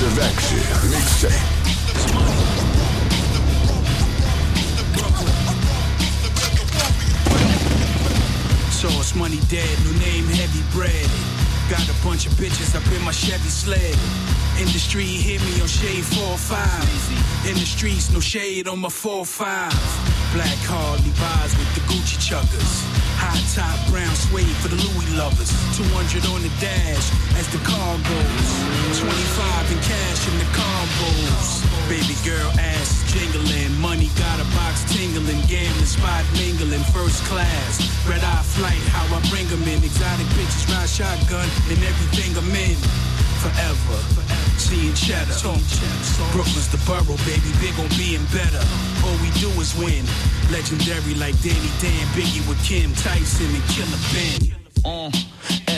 Massive Action Mixtape. Sauce money dead, new name heavy bread. Got a bunch of bitches up in my Chevy sled. Industry hit me on shade 4-5. In the streets, no shade on my 4-5. Black Harley buys with the Gucci chuckers. High top brown suede for the Louis lovers. 200 on the dash as the car goes. 25 in cash in the combos. Baby girl ass jingling. Money got a box tingling. Gambling spot mingling. First class. Red eye flight, how I bring 'em in. Exotic bitches ride shotgun and everything I'm in. Forever. Seeing cheddar. Brooklyn's the borough, baby. Big on being better. All we do is win. Legendary like Danny Dan, Biggie with Kim Tyson and Killer Ben. Uh,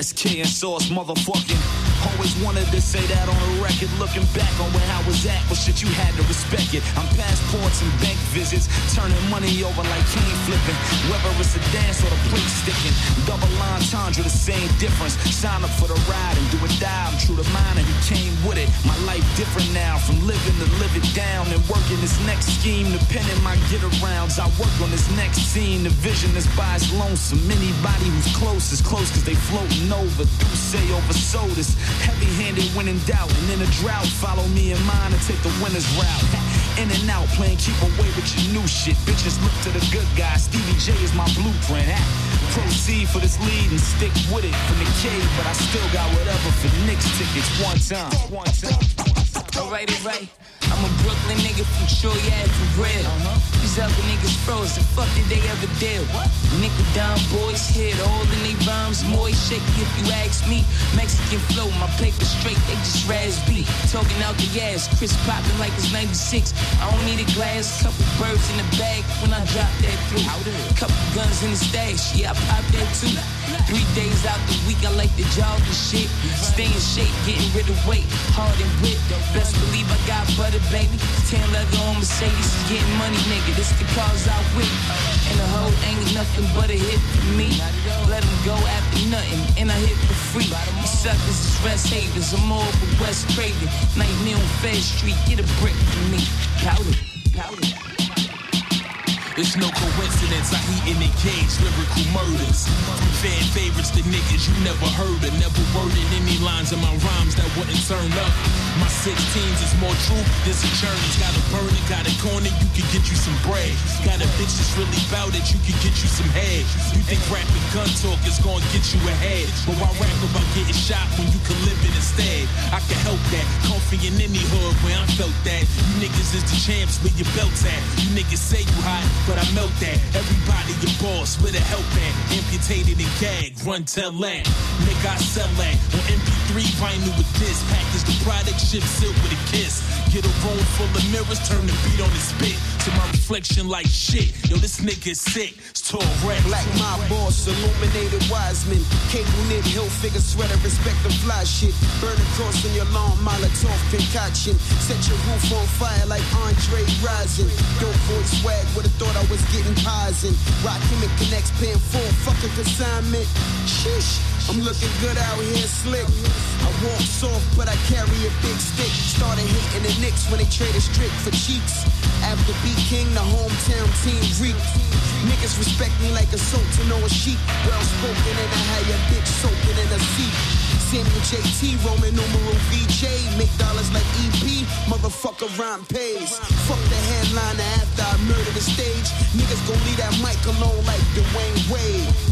SK and Sauce, motherfucking. Always wanted to say that on the record. Looking back on where I was at, but shit, you had to respect it. I'm passports and bank visits, turning money over like cane flipping. Whether it's a dance or the plate sticking. Double entendre, the same difference. Sign up for the ride and do die. I'm true to mine and he came with it. My life different now, from living to live it down and working this next scheme. Depending my get arounds, I work on this next scene. The vision is by its lonesome. Anybody who's close is close cause they floating over. Do say over sodas. Heavy handed when in doubt. And in a drought, follow me in mine and take the winner's route. In and out, playing keep away with your new shit. Bitches look to the good guy. Stevie J is my blueprint. Ha. Proceed for this lead and stick with it from the cave, but I still got whatever for Knicks tickets. One time, one time. Alright, alright. I'm a Brooklyn nigga from Troy Ave for real. Uh-huh. These other niggas froze. The fuck did they ever deal? Nickel down boys hit all in they rhymes. Moist shaky if you ask me. Mexican flow, my paper straight, they just raspy. Talking out the ass, Chris popping like it's 96. I don't need a glass, couple birds in the bag when I drop that through. Couple guns in the stash, yeah, I pop that too. Three days out the week, I like to jog and shit. Stay in shape, getting rid of weight, hard and wit. Best believe I got butter, baby. Tan leather on Mercedes getting money, nigga. This the cars I with. And the hoe ain't nothing but a hit for me. Let them go after nothing, and I hit for free. You suckers is West Havens, I'm all but Wes Craven. Nightmare on Fed Street, get a brick for me. Powder. It's no coincidence I heat in the cage lyrical murders. Fan favorites to niggas you never heard of. Never in my rhymes that wouldn't turn up. My 16s is more true than journeys. Got a burner, got a corner, you can get you some bread. Got a bitch that's really bout it, you can get you some head. You think rapping gun talk is gonna get you ahead. But why rap about getting shot when you can live it instead? I can help that. Comfy in any hood where I felt that. You niggas is the champs where your belt's at. You niggas say you hot, but I melt that. Everybody your boss, where the help at? Amputated and gagged, run tell that. Nigga, I sell that. On MP3 vinyl with this. Package the product, ship silk with a kiss. Get a room full of mirrors, turn the beat on the spit. To my reflection like shit. Yo, this nigga sick. It's tall rap. Black my boss, illuminated Wiseman. Cable knit, hill figure sweater, respect the fly shit. Burn a cross on your lawn, Molotov concoction. Set your roof on fire like Andre Rison. Dope boy swag, would've thought I was getting pies in. Rock him and connects, paying full fucking consignment. Sheesh. I'm looking good out here, slick. Carry a big stick. Started hating the Knicks when they traded strict for cheeks. After B King, the hometown team reeked. Niggas respect me like a sultan or a sheep. Well spoken and I had your bitch soaking in a seat. Samuel JT, Roman numeral VJ. Make dollars like EP, motherfucker rhyme pays. Fuck the headliner after I murder the stage. Niggas gon' leave that mic alone like Dwyane Wade.